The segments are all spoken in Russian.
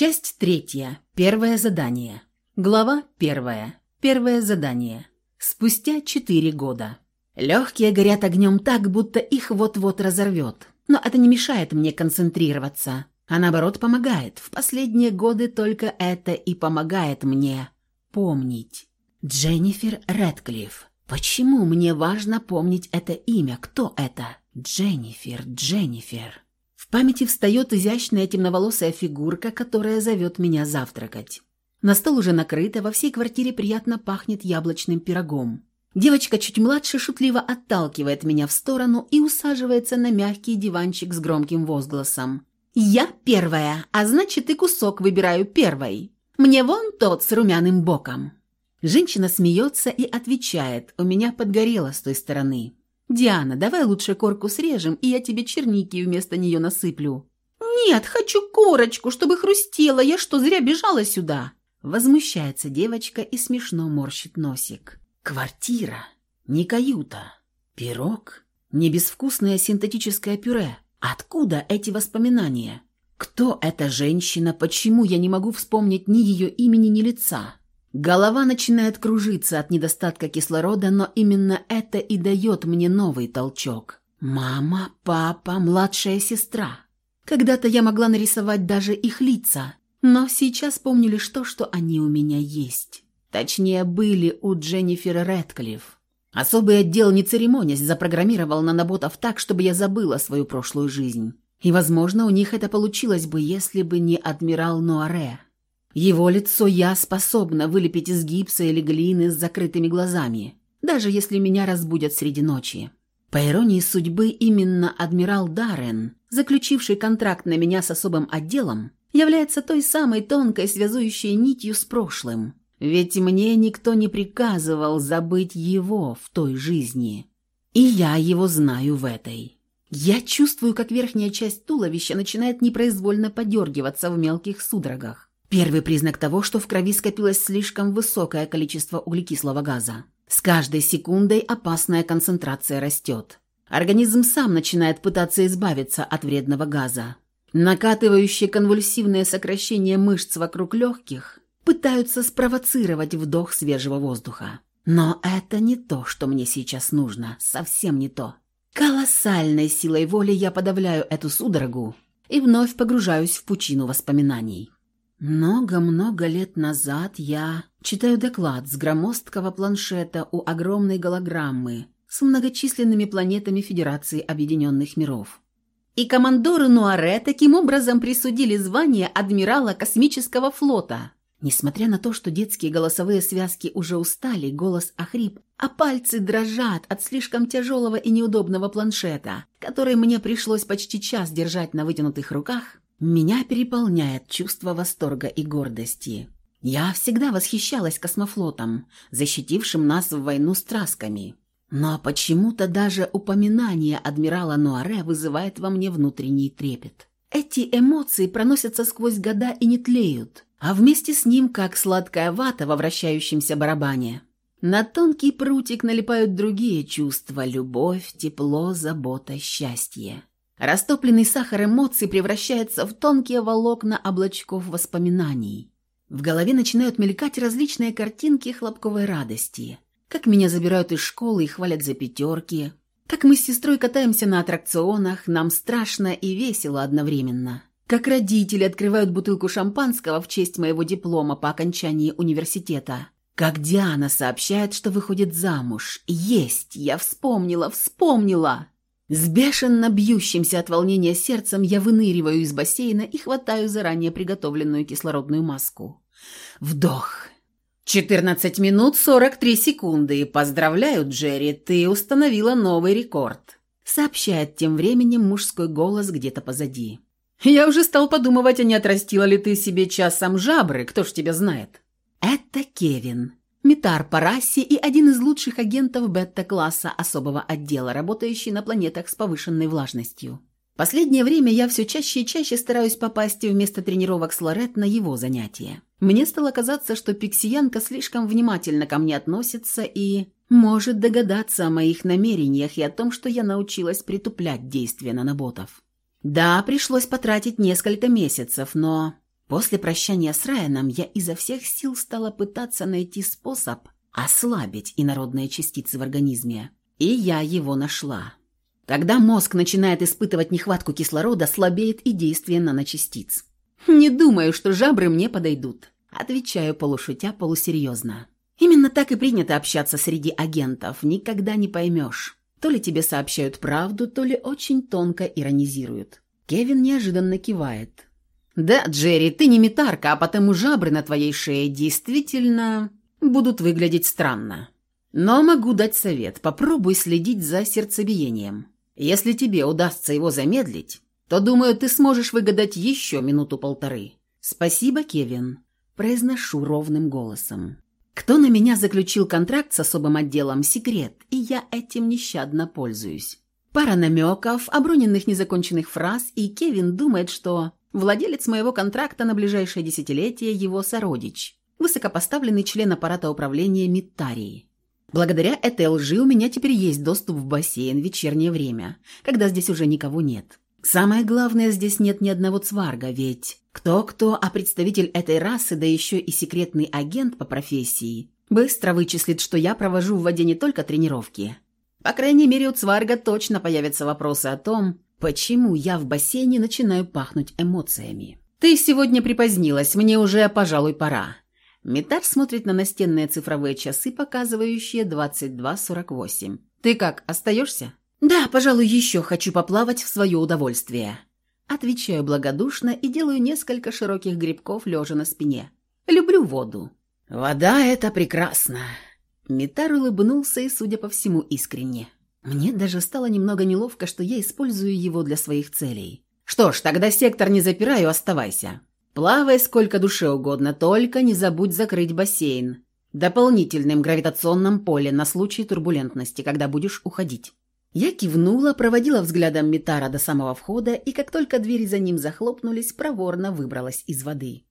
Часть третья. Первое задание. Глава первая. Первое задание. Спустя четыре года. Легкие горят огнем так, будто их вот-вот разорвет. Но это не мешает мне концентрироваться, а наоборот помогает. В последние годы только это и помогает мне помнить. Дженнифер Рэдклифф. Почему мне важно помнить это имя? Кто это? Дженнифер, Дженнифер. Памяти встает изящная темноволосая фигурка, которая зовет меня завтракать. На стол уже накрыто, во всей квартире приятно пахнет яблочным пирогом. Девочка чуть младше шутливо отталкивает меня в сторону и усаживается на мягкий диванчик с громким возгласом. «Я первая, а значит и кусок выбираю первой. Мне вон тот с румяным боком». Женщина смеется и отвечает, у меня подгорело с той стороны. «Диана, давай лучше корку срежем, и я тебе черники вместо нее насыплю». «Нет, хочу корочку, чтобы хрустело. Я что, зря бежала сюда?» Возмущается девочка и смешно морщит носик. Квартира, не каюта, пирог, не безвкусное синтетическое пюре. Откуда эти воспоминания? Кто эта женщина? Почему я не могу вспомнить ни ее имени, ни лица? Голова начинает кружиться от недостатка кислорода, но именно это и дает мне новый толчок. Мама, папа, младшая сестра. Когда-то я могла нарисовать даже их лица, но сейчас помню лишь то, что они у меня есть. Точнее, были у Дженнифер Рэдклифф. Особый отдел, не церемонясь, запрограммировал наноботов так, чтобы я забыла свою прошлую жизнь. И, возможно, у них это получилось бы, если бы не адмирал Нуаре. Его лицо я способна вылепить из гипса или глины с закрытыми глазами, даже если меня разбудят среди ночи. По иронии судьбы, именно адмирал Даррен, заключивший контракт на меня с особым отделом, является той самой тонкой связующей нитью с прошлым. Ведь мне никто не приказывал забыть его в той жизни. И я его знаю в этой. Я чувствую, как верхняя часть туловища начинает непроизвольно подергиваться в мелких судорогах. Первый признак того, что в крови скопилось слишком высокое количество углекислого газа. С каждой секундой опасная концентрация растет. Организм сам начинает пытаться избавиться от вредного газа. Накатывающие конвульсивные сокращения мышц вокруг легких пытаются спровоцировать вдох свежего воздуха. Но это не то, что мне сейчас нужно, совсем не то. Колоссальной силой воли я подавляю эту судорогу и вновь погружаюсь в пучину воспоминаний. Много-много лет назад я читаю доклад с громоздкого планшета у огромной голограммы с многочисленными планетами Федерации Объединенных Миров. И командоры Нуаре таким образом присудили звание адмирала космического флота. Несмотря на то, что детские голосовые связки уже устали, голос охрип, а пальцы дрожат от слишком тяжелого и неудобного планшета, который мне пришлось почти час держать на вытянутых руках, меня переполняет чувство восторга и гордости. Я всегда восхищалась космофлотом, защитившим нас в войну с трасками. Но почему-то даже упоминание адмирала Нуаре вызывает во мне внутренний трепет. Эти эмоции проносятся сквозь года и не тлеют, а вместе с ним, как сладкая вата во вращающемся барабане. На тонкий прутик налипают другие чувства – любовь, тепло, забота, счастье. Растопленный сахар эмоций превращается в тонкие волокна облачков воспоминаний. В голове начинают мелькать различные картинки хлопковой радости – как меня забирают из школы и хвалят за пятерки, как мы с сестрой катаемся на аттракционах, нам страшно и весело одновременно. Как родители открывают бутылку шампанского в честь моего диплома по окончании университета. Как Диана сообщает, что выходит замуж. Есть, я вспомнила, вспомнила. С бешено бьющимся от волнения сердцем я выныриваю из бассейна и хватаю заранее приготовленную кислородную маску. Вдох. «14 минут 43 секунды. Поздравляю, Джерри, ты установила новый рекорд», сообщает тем временем мужской голос где-то позади. «Я уже стал подумывать, а не отрастила ли ты себе часом жабры, кто ж тебя знает». Это Кевин, Митар по и один из лучших агентов бета-класса особого отдела, работающий на планетах с повышенной влажностью. Последнее время я все чаще и чаще стараюсь попасть вместо тренировок с Лорет на его занятия. Мне стало казаться, что пиксиянка слишком внимательно ко мне относится и может догадаться о моих намерениях и о том, что я научилась притуплять действия наноботов. Да, пришлось потратить несколько месяцев, но После прощания с Райаном я изо всех сил стала пытаться найти способ ослабить инородные частицы в организме. И я его нашла. Когда мозг начинает испытывать нехватку кислорода, слабеет и действие наночастиц. «Не думаю, что жабры мне подойдут», – отвечаю полушутя полусерьезно. Именно так и принято общаться среди агентов, никогда не поймешь. То ли тебе сообщают правду, то ли очень тонко иронизируют. Кевин неожиданно кивает. «Да, Джерри, ты не метарка, а потому жабры на твоей шее действительно будут выглядеть странно. Но могу дать совет. Попробуй следить за сердцебиением. Если тебе удастся его замедлить, то, думаю, ты сможешь выгадать еще минуту-полторы. Спасибо, Кевин. Произношу ровным голосом. Кто на меня заключил контракт с особым отделом – секрет, и я этим нещадно пользуюсь. Пара намеков, оброненных незаконченных фраз, и Кевин думает, что владелец моего контракта на ближайшее десятилетие – его сородич, высокопоставленный член аппарата управления Миттарии. Благодаря этой лжи у меня теперь есть доступ в бассейн в вечернее время, когда здесь уже никого нет. Самое главное, здесь нет ни одного цварга, ведь кто-кто, а представитель этой расы, да еще и секретный агент по профессии, быстро вычислит, что я провожу в воде не только тренировки. По крайней мере, у цварга точно появятся вопросы о том, почему я в бассейне начинаю пахнуть эмоциями. «Ты сегодня припозднилась, мне уже, пожалуй, пора». Митар смотрит на настенные цифровые часы, показывающие 22.48. «Ты как, остаешься?» «Да, пожалуй, еще хочу поплавать в свое удовольствие». Отвечаю благодушно и делаю несколько широких грибков, лежа на спине. Люблю воду. «Вода — это прекрасно!» Митар улыбнулся и, судя по всему, искренне. Мне даже стало немного неловко, что я использую его для своих целей. «Что ж, тогда сектор не запираю, оставайся. Плавай сколько душе угодно, только не забудь закрыть бассейн. Дополнительным гравитационным поле на случай турбулентности, когда будешь уходить». Я кивнула, проводила взглядом Митара до самого входа и, как только двери за ним захлопнулись, проворно выбралась из воды.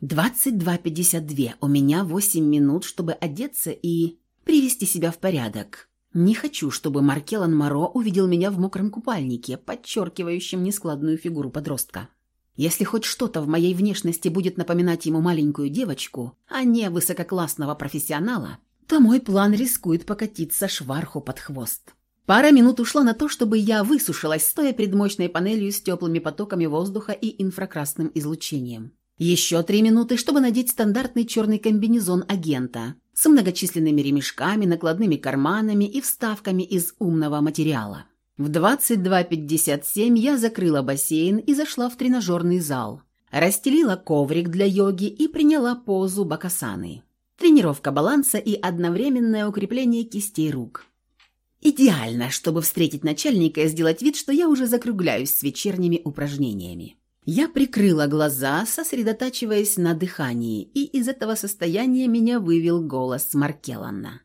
«22.52. У меня 8 минут, чтобы одеться и привести себя в порядок. Не хочу, чтобы Маркелан Моро увидел меня в мокром купальнике, подчеркивающем нескладную фигуру подростка. Если хоть что-то в моей внешности будет напоминать ему маленькую девочку, а не высококлассного профессионала, то мой план рискует покатиться шварху под хвост». Пара минут ушла на то, чтобы я высушилась, стоя перед мощной панелью с теплыми потоками воздуха и инфракрасным излучением. Еще три минуты, чтобы надеть стандартный черный комбинезон агента с многочисленными ремешками, накладными карманами и вставками из умного материала. В 22.57 я закрыла бассейн и зашла в тренажерный зал. Расстелила коврик для йоги и приняла позу бакасаны. Тренировка баланса и одновременное укрепление кистей рук. Идеально, чтобы встретить начальника и сделать вид, что я уже закругляюсь с вечерними упражнениями. Я прикрыла глаза, сосредотачиваясь на дыхании, и из этого состояния меня вывел голос Маркеллана.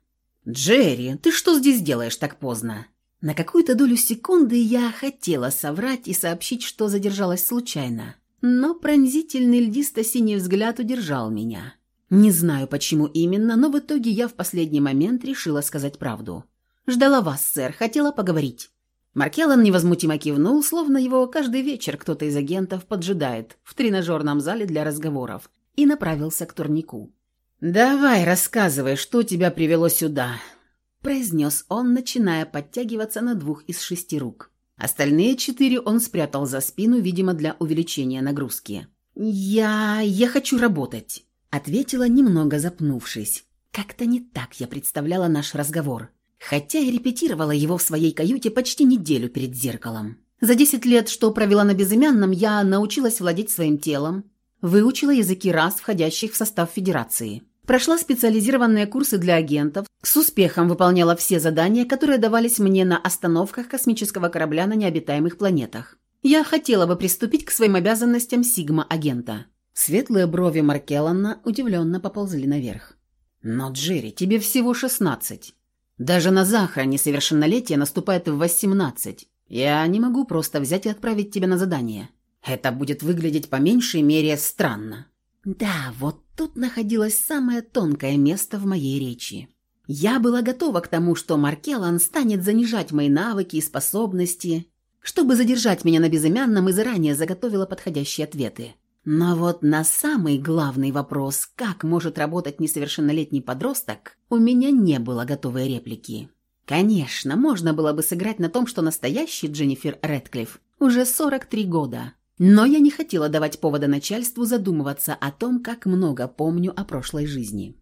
«Джерри, ты что здесь делаешь так поздно?» На какую-то долю секунды я хотела соврать и сообщить, что задержалась случайно. Но пронзительный льдисто-синий взгляд удержал меня. Не знаю, почему именно, но в итоге я в последний момент решила сказать правду. «Ждала вас, сэр, хотела поговорить». Маркеллан невозмутимо кивнул, словно его каждый вечер кто-то из агентов поджидает в тренажерном зале для разговоров, и направился к турнику. «Давай, рассказывай, что тебя привело сюда», – произнес он, начиная подтягиваться на двух из шести рук. Остальные четыре он спрятал за спину, видимо, для увеличения нагрузки. «Я... я хочу работать», – ответила, немного запнувшись. Как-то не так я представляла наш разговор хотя и репетировала его в своей каюте почти неделю перед зеркалом. За 10 лет, что провела на безымянном, я научилась владеть своим телом, выучила языки рас, входящих в состав Федерации. Прошла специализированные курсы для агентов, с успехом выполняла все задания, которые давались мне на остановках космического корабля на необитаемых планетах. Я хотела бы приступить к своим обязанностям Сигма-агента. Светлые брови Маркеллана удивленно поползли наверх. «Но, Джерри, тебе всего шестнадцать. Даже на Захара несовершеннолетие наступает в 18. Я не могу просто взять и отправить тебя на задание. Это будет выглядеть по меньшей мере странно. Да, вот тут находилось самое тонкое место в моей речи. Я была готова к тому, что Маркеллан станет занижать мои навыки и способности, чтобы задержать меня на безымянном и заранее заготовила подходящие ответы. Но вот на самый главный вопрос, как может работать несовершеннолетний подросток, у меня не было готовой реплики. Конечно, можно было бы сыграть на том, что настоящий Дженнифер Рэдклифф уже 43 года. Но я не хотела давать повода начальству задумываться о том, как много помню о прошлой жизни.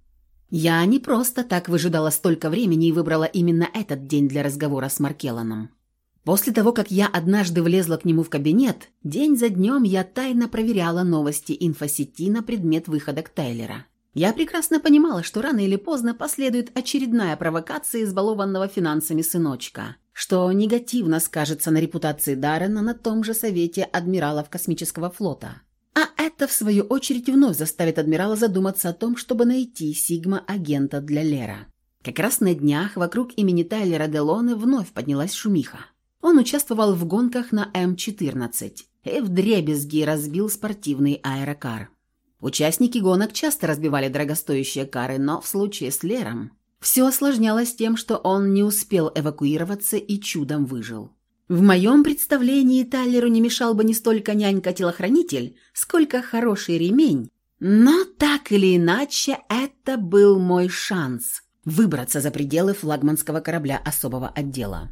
Я не просто так выжидала столько времени и выбрала именно этот день для разговора с Маркелланом. После того, как я однажды влезла к нему в кабинет, день за днем я тайно проверяла новости инфосети на предмет выхода к Тайлера. Я прекрасно понимала, что рано или поздно последует очередная провокация избалованного финансами сыночка, что негативно скажется на репутации Даррена на том же совете адмиралов космического флота. А это, в свою очередь, вновь заставит адмирала задуматься о том, чтобы найти Сигма-агента для Лера. Как раз на днях вокруг имени Тайлера Делоне вновь поднялась шумиха. Он участвовал в гонках на М-14 и вдребезги разбил спортивный аэрокар. Участники гонок часто разбивали дорогостоящие кары, но в случае с Лером все осложнялось тем, что он не успел эвакуироваться и чудом выжил. В моем представлении Тайлеру не мешал бы не столько нянька-телохранитель, сколько хороший ремень, но так или иначе это был мой шанс выбраться за пределы флагманского корабля особого отдела.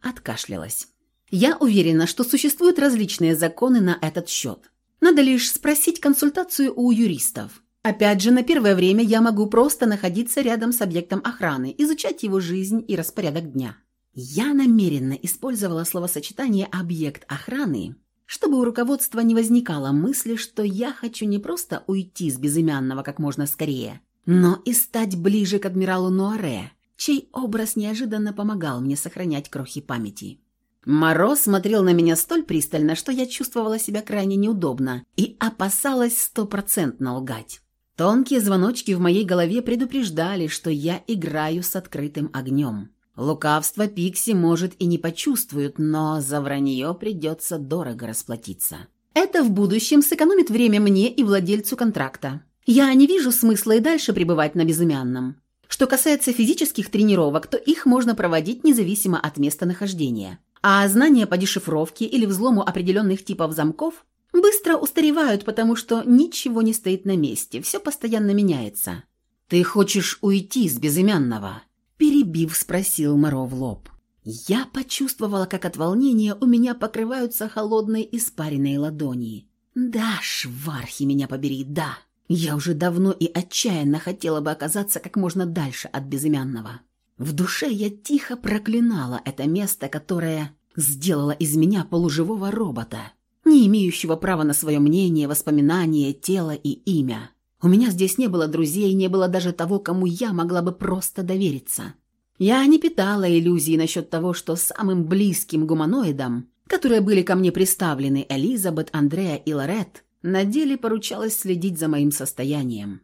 Откашлялась. «Я уверена, что существуют различные законы на этот счет. Надо лишь спросить консультацию у юристов. Опять же, на первое время я могу просто находиться рядом с объектом охраны, изучать его жизнь и распорядок дня». Я намеренно использовала словосочетание «объект охраны», чтобы у руководства не возникало мысли, что я хочу не просто уйти с безымянного как можно скорее, но и стать ближе к адмиралу Нуаре, чей образ неожиданно помогал мне сохранять крохи памяти. Мороз смотрел на меня столь пристально, что я чувствовала себя крайне неудобно и опасалась стопроцентно лгать. Тонкие звоночки в моей голове предупреждали, что я играю с открытым огнем. Лукавство Пикси, может, и не почувствуют, но за вранье придется дорого расплатиться. Это в будущем сэкономит время мне и владельцу контракта. Я не вижу смысла и дальше пребывать на безымянном. Что касается физических тренировок, то их можно проводить независимо от места нахождения. А знания по дешифровке или взлому определенных типов замков быстро устаревают, потому что ничего не стоит на месте, все постоянно меняется. «Ты хочешь уйти с безымянного?» Перебив, спросил Моро в лоб. Я почувствовала, как от волнения у меня покрываются холодные испаренные ладони. «Да, швархи меня побери, да!» Я уже давно и отчаянно хотела бы оказаться как можно дальше от безымянного. В душе я тихо проклинала это место, которое сделало из меня полуживого робота, не имеющего права на свое мнение, воспоминания, тело и имя. У меня здесь не было друзей, не было даже того, кому я могла бы просто довериться. Я не питала иллюзий насчет того, что самым близким гуманоидам, которые были ко мне представлены Элизабет, Андреа и Лорет, на деле поручалось следить за моим состоянием.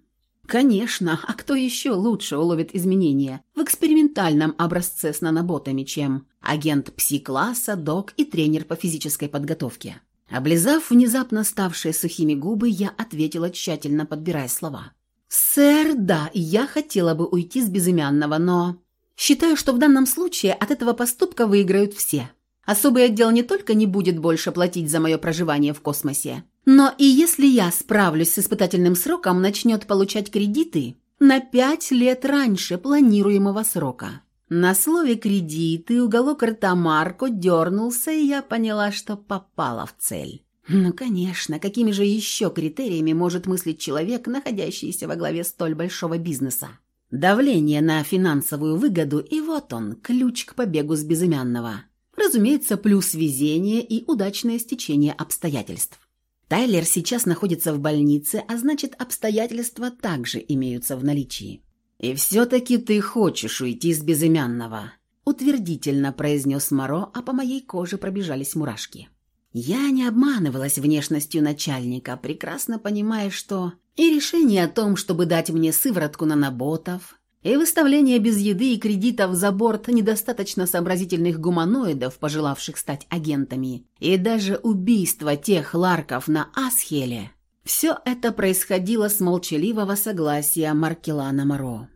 Конечно, а кто еще лучше уловит изменения в экспериментальном образце с наноботами, чем агент пси-класса, док и тренер по физической подготовке? Облизав внезапно ставшие сухими губы, я ответила, тщательно подбирая слова. «Сэр, да, я хотела бы уйти с безымянного, но...» «Считаю, что в данном случае от этого поступка выиграют все. Особый отдел не только не будет больше платить за мое проживание в космосе, но и если я справлюсь с испытательным сроком, начнет получать кредиты на пять лет раньше планируемого срока. На слове «кредиты» уголок рта Марко дернулся, и я поняла, что попала в цель. Ну, конечно, какими же еще критериями может мыслить человек, находящийся во главе столь большого бизнеса? Давление на финансовую выгоду, и вот он, ключ к побегу с безымянного. Разумеется, плюс везение и удачное стечение обстоятельств. Тайлер сейчас находится в больнице, а значит, обстоятельства также имеются в наличии. «И все-таки ты хочешь уйти с безымянного», – утвердительно произнес Моро, а по моей коже пробежались мурашки. Я не обманывалась внешностью начальника, прекрасно понимая, что и решение о том, чтобы дать мне сыворотку наноботов, и выставление без еды и кредитов за борт недостаточно сообразительных гуманоидов, пожелавших стать агентами, и даже убийство тех ларков на Асхеле, все это происходило с молчаливого согласия Маркелана Моро.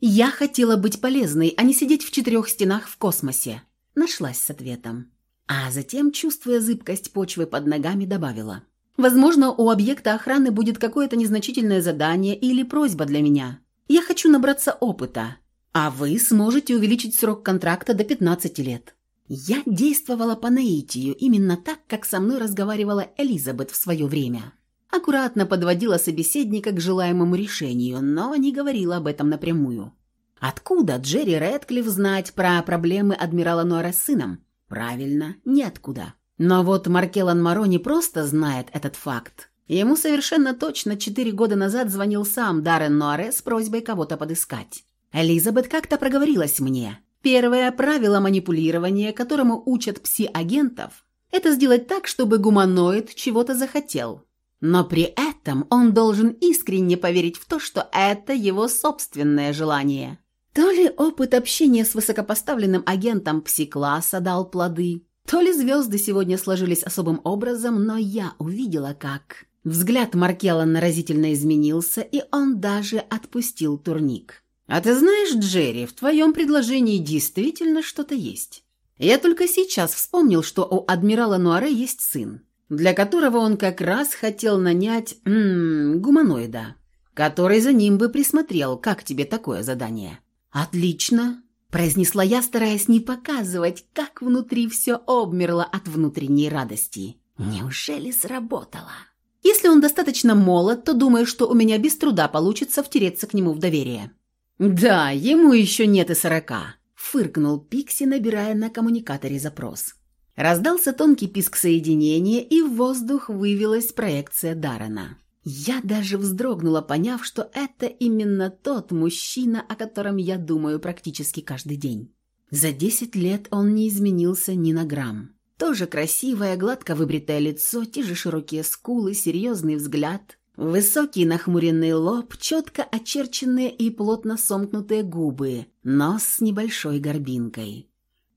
«Я хотела быть полезной, а не сидеть в четырех стенах в космосе», нашлась с ответом. А затем, чувствуя зыбкость почвы под ногами, добавила. Возможно, у объекта охраны будет какое-то незначительное задание или просьба для меня. Я хочу набраться опыта, а вы сможете увеличить срок контракта до 15 лет. Я действовала по наитию, именно так, как со мной разговаривала Элизабет в свое время. Аккуратно подводила собеседника к желаемому решению, но не говорила об этом напрямую. Откуда Джерри Рэдклифф знать про проблемы адмирала Нуара с сыном? Правильно, ниоткуда. Но вот Маркелан Моро не просто знает этот факт. Ему совершенно точно четыре года назад звонил сам Даррен Нуаре с просьбой кого-то подыскать. Элизабет как-то проговорилась мне. Первое правило манипулирования, которому учат пси-агентов, это сделать так, чтобы гуманоид чего-то захотел. Но при этом он должен искренне поверить в то, что это его собственное желание. То ли опыт общения с высокопоставленным агентом пси-класса дал плоды, то ли звезды сегодня сложились особым образом, но я увидела, как... Взгляд Маркела наразительно изменился, и он даже отпустил турник. «А ты знаешь, Джерри, в твоем предложении действительно что-то есть. Я только сейчас вспомнил, что у адмирала Нуаре есть сын для которого он как раз хотел нанять м -м, гуманоида, который за ним бы присмотрел. Как тебе такое задание?» «Отлично», – произнесла я, стараясь не показывать, как внутри все обмерло от внутренней радости. «Неужели сработало?» «Если он достаточно молод, то думаю, что у меня без труда получится втереться к нему в доверие». «Да, ему еще нет и сорока», – фыркнул Пикси, набирая на коммуникаторе запрос. Раздался тонкий писк соединения, и в воздух вывелась проекция Дарана. Я даже вздрогнула, поняв, что это именно тот мужчина, о котором я думаю практически каждый день. За десять лет он не изменился ни на грамм. Тоже красивое, гладко выбритое лицо, те же широкие скулы, серьезный взгляд, высокий нахмуренный лоб, четко очерченные и плотно сомкнутые губы, нос с небольшой горбинкой.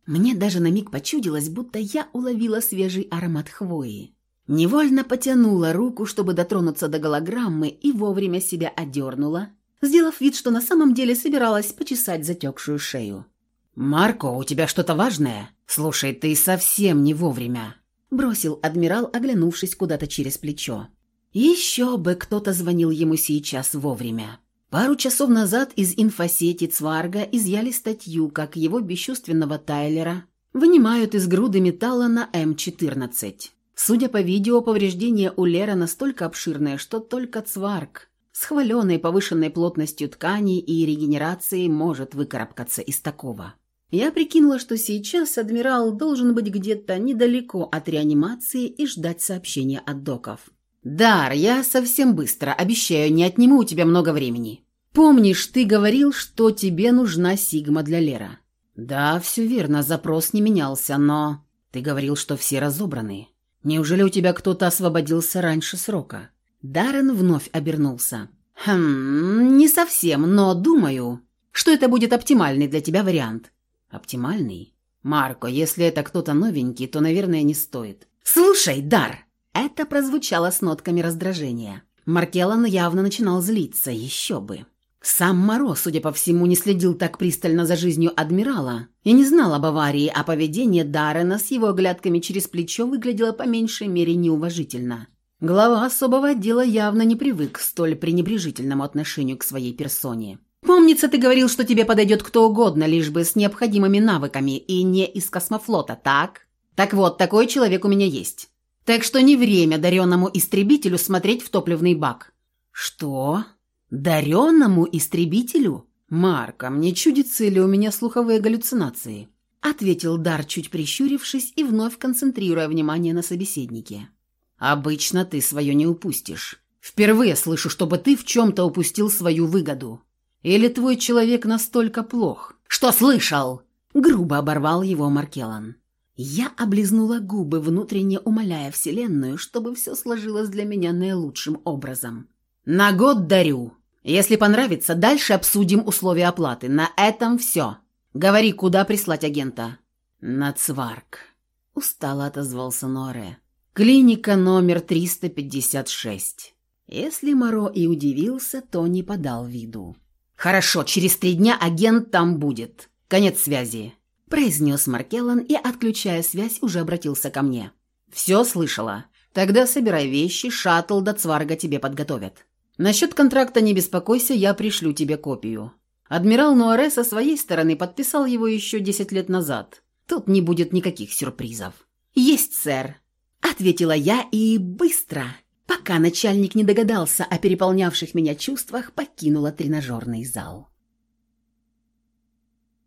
Мне даже на миг почудилось, будто я уловила свежий аромат хвои. Невольно потянула руку, чтобы дотронуться до голограммы и вовремя себя одернула, сделав вид, что на самом деле собиралась почесать затекшую шею. «Марко, у тебя что-то важное? Слушай, ты совсем не вовремя», – бросил адмирал, оглянувшись куда-то через плечо. «Еще бы кто-то звонил ему сейчас вовремя». Пару часов назад из инфосети Цварга изъяли статью, как его бесчувственного Тайлера вынимают из груды металла на М-14. Судя по видео, повреждения у Лера настолько обширные, что только Цварг с хваленой повышенной плотностью тканей и регенерацией может выкарабкаться из такого. Я прикинула, что сейчас адмирал должен быть где-то недалеко от реанимации и ждать сообщения от доков. «Дар, я совсем быстро, обещаю, не отниму у тебя много времени. Помнишь, ты говорил, что тебе нужна Сигма для Лера?» «Да, все верно, запрос не менялся, но...» «Ты говорил, что все разобраны. Неужели у тебя кто-то освободился раньше срока?» Даррен вновь обернулся. «Хм, не совсем, но думаю, что это будет оптимальный для тебя вариант». «Оптимальный? Марко, если это кто-то новенький, то, наверное, не стоит». «Слушай, Дар!» Это прозвучало с нотками раздражения. Маркелан явно начинал злиться, еще бы. Сам Моро, судя по всему, не следил так пристально за жизнью адмирала и не знал об аварии, а поведение Даррена с его оглядками через плечо выглядело по меньшей мере неуважительно. Глава особого отдела явно не привык к столь пренебрежительному отношению к своей персоне. «Помнится, ты говорил, что тебе подойдет кто угодно, лишь бы с необходимыми навыками и не из космофлота, так? Так вот, такой человек у меня есть. Так что не время дареному истребителю смотреть в топливный бак». «Что? Дареному истребителю?» «Марка, мне чудится или у меня слуховые галлюцинации?» Ответил Дар, чуть прищурившись и вновь концентрируя внимание на собеседнике. «Обычно ты свое не упустишь. Впервые слышу, чтобы ты в чем-то упустил свою выгоду. Или твой человек настолько плох?» «Что слышал?» Грубо оборвал его Маркелан. Я облизнула губы, внутренне умоляя Вселенную, чтобы все сложилось для меня наилучшим образом. «На год дарю. Если понравится, дальше обсудим условия оплаты. На этом все. Говори, куда прислать агента?» «На Цварк», — устало отозвался Норе. «Клиника номер 356». Если Моро и удивился, то не подал виду. «Хорошо, через три дня агент там будет. Конец связи произнес Маркеллан и, отключая связь, уже обратился ко мне. «Все слышала?» Тогда собирай вещи, шаттл до Цварга тебе подготовят. Насчет контракта не беспокойся, я пришлю тебе копию. Адмирал Нуаре со своей стороны подписал его еще 10 лет назад. Тут не будет никаких сюрпризов. «Есть, сэр», — ответила я и быстро, пока начальник не догадался о переполнявших меня чувствах, покинула тренажерный зал.